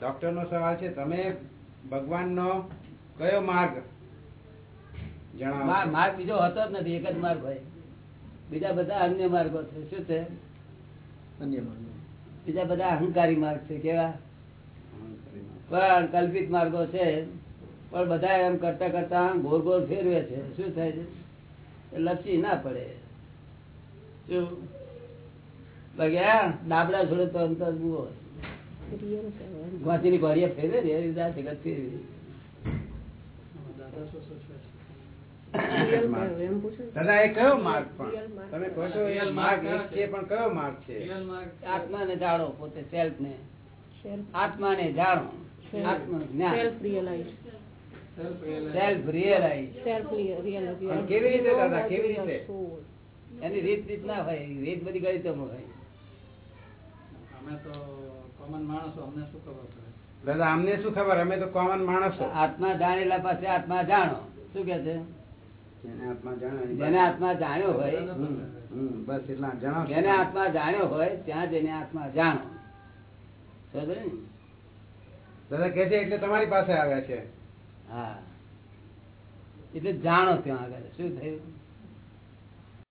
Doctor નો સવાલ છે તમે ભગવાનનો કયો માર્ગ જણાવો માર્ગ બીજો હતો જ નથી એક જ માર્ગ હોય. બીજા બધા અન્ય માર્ગો છે. શું છે? અન્ય માર્ગ. બીજા બધા અહંકારી માર્ગ છે કેવા? પણ કલ્પિત માર્ગો છે. પણ બધા એમ કરતા કરતા ગોર ગોળ ગોળ ફેરવે છે. શું થાય છે? એ લપસી ના પડે. શું? આ ડાબડા છોડે તો અંતર જુઓ. વાંચીની ઘડીએ ફેરે રે જગત ફેરવી દાદા એ કયો માર્ગ પણ? તમે કહો છો એ માર્ગ છે પણ કયો માર્ગ છે? આત્માને જાણો પોતે સેલ્ફ. ને આત્માને જાણો. આત્મા જ્ઞાન. સેલ્ફ રિયલાઇઝ પણ કેવી રીતે દાદા કેવી રીતે? એની રીત રીત ના હોય રીત બધી ગણિતો હોય? અમે તો કોમન માણસો અમને શું ખબર પડે? દાદા અમને શું ખબર? અમે તો કોમન માણસો. આત્મા જાણેલા પાસે આત્મા જાણો. શું કે છે? જેને આત્મા જાણ્યો જેને આત્મા જાણ્યો હોય બસ એટલા જાણો જેને આત્મા જાણ્યો હોય ત્યાં જઈને આત્મા જાણો. સમજો ને? દાદા કે છે એટલે તમારી પાસે આવ્યા છે. હા. એટલે જાણો ત્યાં આગળ. શું થયું?